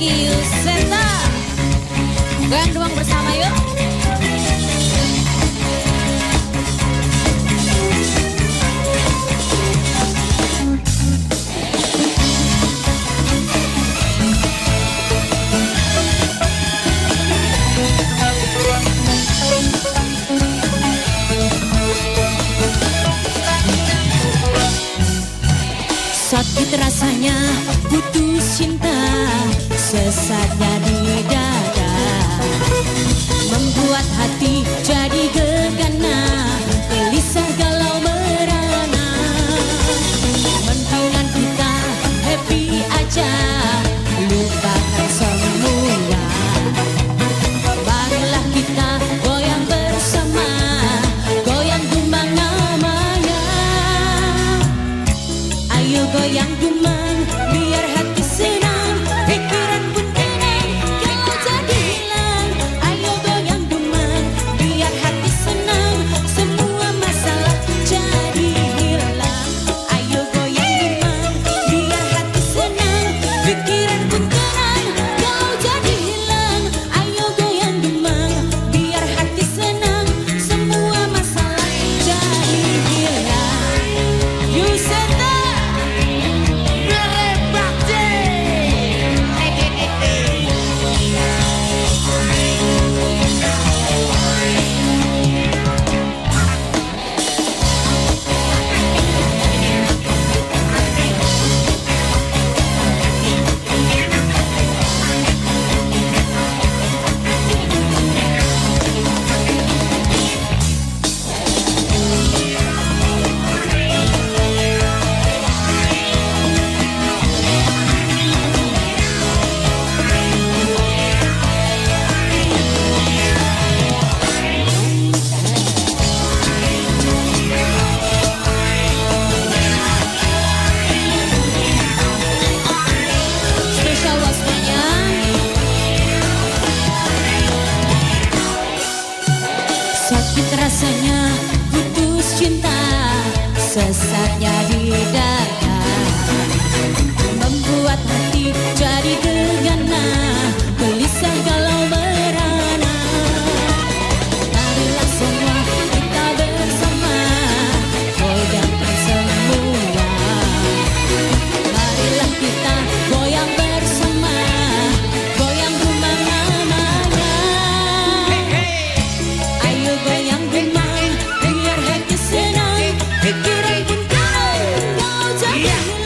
You. Rasanya putus cinta. Sesatnya di rasanya putus cinta sesatnya di dada. Yeah.